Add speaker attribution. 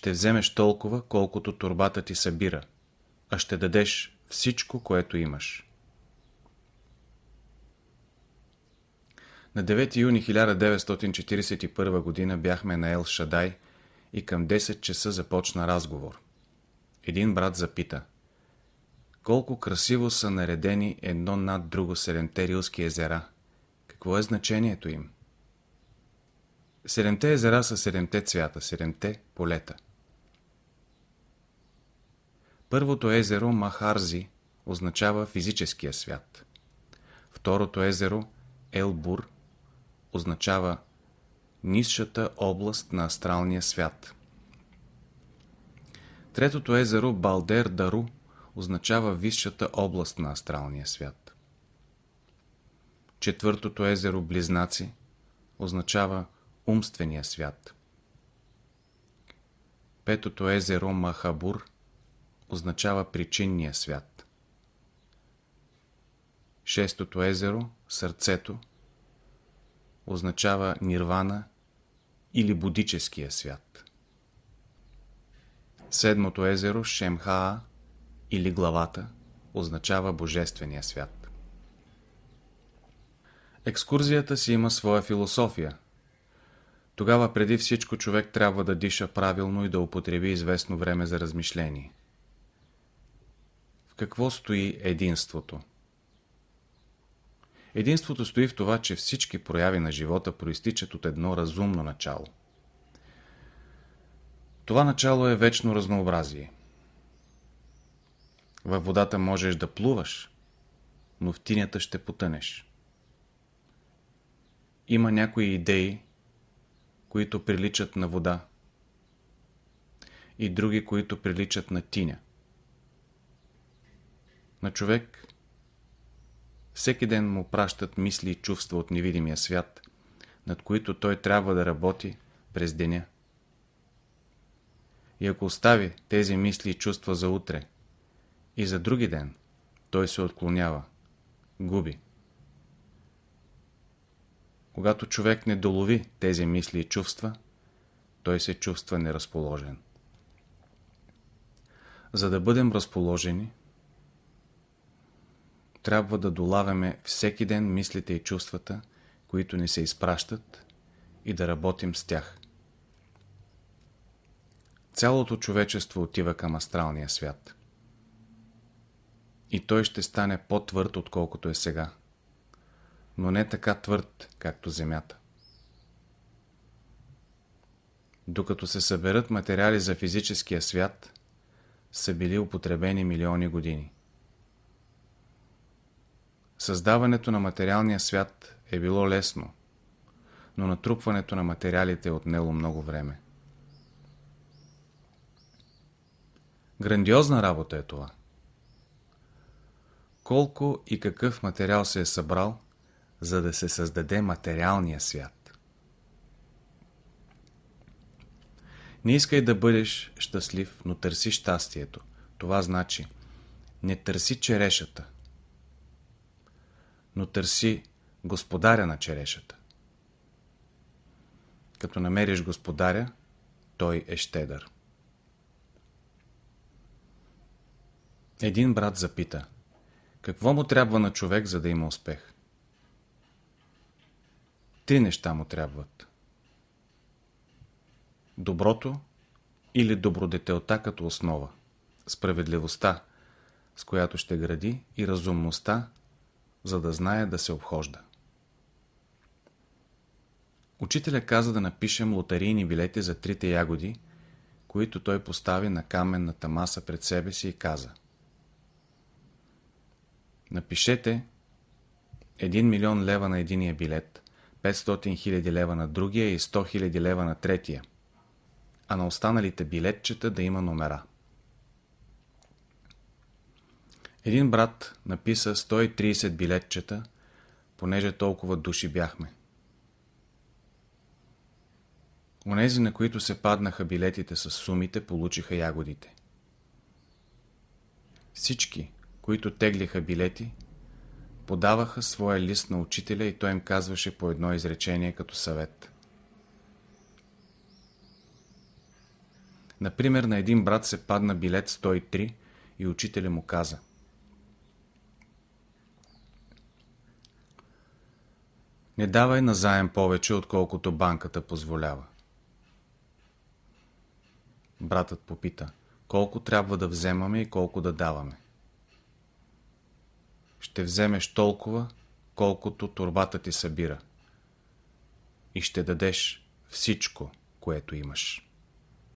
Speaker 1: ще вземеш толкова, колкото турбата ти събира, а ще дадеш всичко, което имаш. На 9 юни 1941 г. бяхме на Ел Шадай и към 10 часа започна разговор. Един брат запита Колко красиво са наредени едно над друго седемте рилски езера. Какво е значението им? Седемте езера са седемте цвята, седемте полета. Първото езеро Махарзи означава физическия свят. Второто езеро Елбур означава нисшата област на астралния свят. Третото езеро Балдер Дару означава висшата област на астралния свят. Четвъртото езеро Близнаци означава умствения свят. Петото езеро Махабур означава причинния свят. Шестото езеро, сърцето, означава нирвана или будическия свят. Седмото езеро, Шемхаа или главата, означава божествения свят. Екскурзията си има своя философия. Тогава преди всичко човек трябва да диша правилно и да употреби известно време за размишление. Какво стои единството? Единството стои в това, че всички прояви на живота проистичат от едно разумно начало. Това начало е вечно разнообразие. Във водата можеш да плуваш, но в тинята ще потънеш. Има някои идеи, които приличат на вода и други, които приличат на тиня. На човек всеки ден му пращат мисли и чувства от невидимия свят, над които той трябва да работи през деня. И ако остави тези мисли и чувства за утре и за други ден, той се отклонява, губи. Когато човек не долови тези мисли и чувства, той се чувства неразположен. За да бъдем разположени, трябва да долавяме всеки ден мислите и чувствата, които ни се изпращат и да работим с тях. Цялото човечество отива към астралния свят. И той ще стане по-твърд, отколкото е сега. Но не така твърд, както Земята. Докато се съберат материали за физическия свят, са били употребени милиони години. Създаването на материалния свят е било лесно, но натрупването на материалите е отнело много време. Грандиозна работа е това. Колко и какъв материал се е събрал, за да се създаде материалния свят. Не искай да бъдеш щастлив, но търси щастието. Това значи не търси черешата, но търси господаря на черешата. Като намериш господаря, той е щедър. Един брат запита, какво му трябва на човек, за да има успех? Три неща му трябват. Доброто или добродетелта като основа, справедливостта, с която ще гради и разумността, за да знае да се обхожда. Учителя каза да напишем лотарийни билети за трите ягоди, които той постави на каменната маса пред себе си и каза Напишете 1 милион лева на единия билет, 500 хиляди лева на другия и 100 хиляди лева на третия, а на останалите билетчета да има номера. Един брат написа 130 билетчета, понеже толкова души бяхме. Онези, на които се паднаха билетите с сумите, получиха ягодите. Всички, които теглиха билети, подаваха своя лист на учителя и той им казваше по едно изречение като съвет. Например, на един брат се падна билет 103 и учителя му каза Не давай назаем повече, отколкото банката позволява. Братът попита, колко трябва да вземаме и колко да даваме. Ще вземеш толкова, колкото турбата ти събира. И ще дадеш всичко, което имаш.